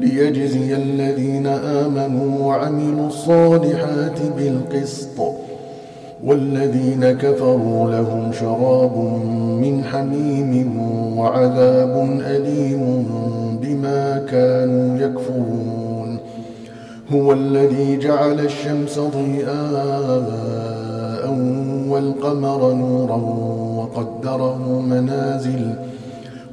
ليجزي الذين آمنوا وعملوا الصالحات بالقسط والذين كفروا لهم شراب من حميم وعذاب أليم بما كانوا يكفرون. هو الذي جعل الشمس ضياء والقمر نورا وقدره منازل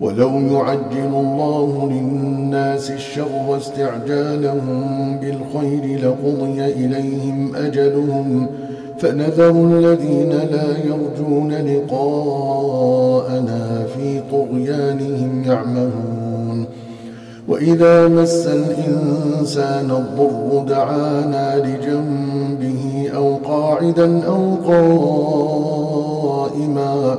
ولو يعجل الله للناس الشر استعجالهم بالخير لقضي إليهم أجلهم فنذر الذين لا يرجون لقاءنا في طغيانهم يعمهون. وإذا مس الإنسان الضر دعانا لجنبه أو قاعدا أو قائما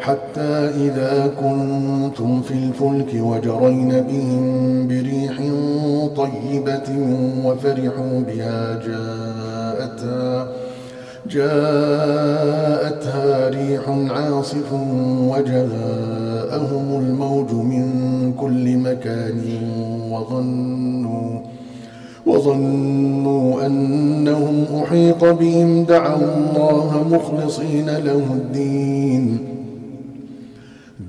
حتى إذا كنتم في الفلك وجرين بهم بريح طيبة وفرحوا بها جاءتها جاءتها ريح عاصف وجاءهم الموج من كل مكان وظنوا وظنوا أنهم أحيط بهم دعوا الله مخلصين له الدين.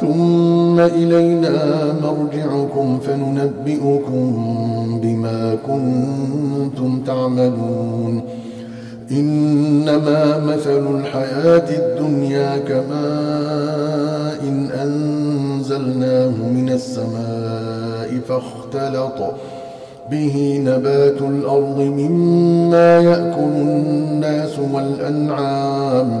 ثم إلينا مرجعكم فننبئكم بما كنتم تعملون. إنما مثل الحياة الدنيا كماء إن أنزلناه من السماء فاختلط به نبات الأرض مما يأكل الناس والأنعام.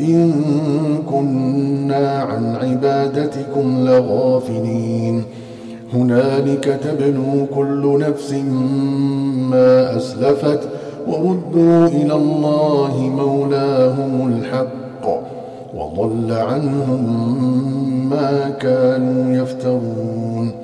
إن كنا عن عبادتكم لغافلين. هنالك تبلو كل نفس ما أسلفت وردوا إلى الله مولاهم الحق وضل عنهم ما كانوا يفترون.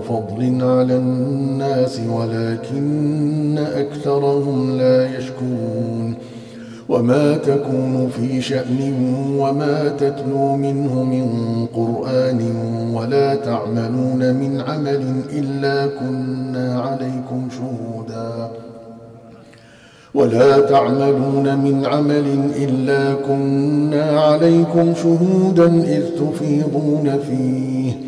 فضل على الناس ولكن أكثرهم لا يشكرون. وما تكون في شأن وما تتلو منه من قرآن ولا تعملون من عمل إلا كنا عليكم شهودا. ولا تعملون من عمل إلا كنا عليكم شهودا إذ تفيضون فيه.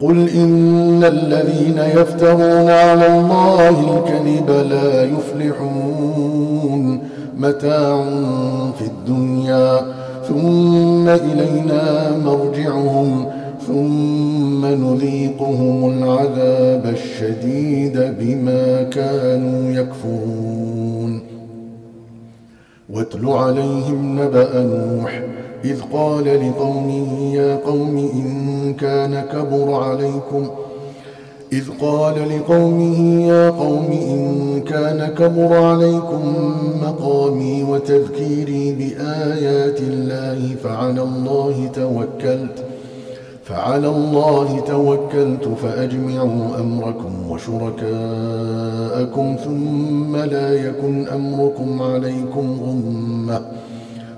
قل إن الذين يفترون على الله الكذب لا يفلحون. متاع في الدنيا ثم إلينا مرجعهم ثم نذيقهم العذاب الشديد بما كانوا يكفرون. واتل عليهم نبأ نوح إذ قال لقومه يا قوم إن كان كبر عليكم. إذ قال لقومه يا قوم إن كان كبر عليكم مقامي وتذكيري بآيات الله فعلى الله توكلت. فعلى الله توكلت فأجمعوا أمركم وشركاءكم ثم لا يكن أمركم عليكم غمة.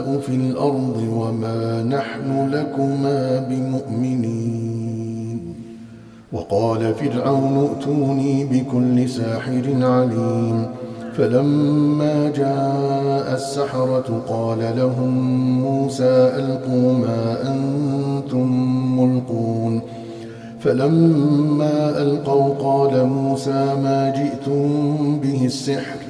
في الأرض وما نحن لكما بمؤمنين. وقال فرعون ائتوني بكل ساحر عليم. فلما جاء السحرة قال لهم موسى ألقوا ما أنتم ملقون. فلما ألقوا قال موسى ما جئتم به السحر.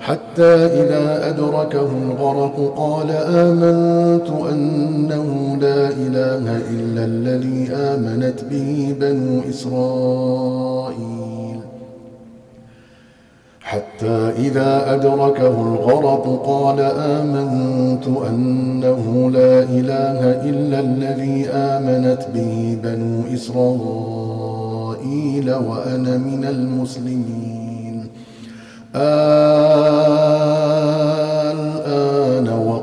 حتى إذا أدركه الغرق قال آمنت أنه لا إله إلا الذي آمنت به بنو إسرائيل. حتى إذا أدركه الغرق قال آمنت أنه لا إله إلا الذي آمنت به بنو إسرائيل وأنا من المسلمين. الآن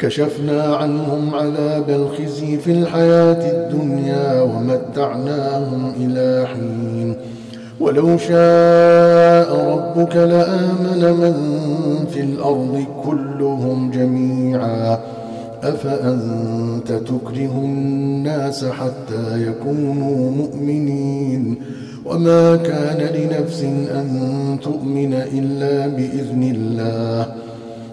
كشفنا عنهم عذاب الخزي في الحياة الدنيا ومتعناهم إلى حين. ولو شاء ربك لآمن من في الأرض كلهم جميعا. أفأنت تكره الناس حتى يكونوا مؤمنين؟ وما كان لنفس أن تؤمن إلا بإذن الله.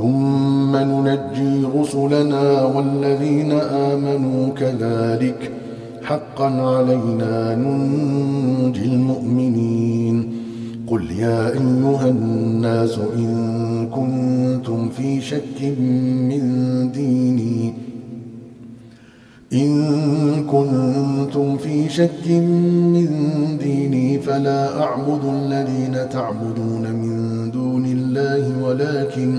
ثم ننجي رسلنا والذين آمنوا كذلك. حقا علينا ننجي المؤمنين. قل يا أيها الناس إن كنتم في شك من ديني. إن كنتم في شك من ديني فلا أعبد الذين تعبدون من دون الله ولكن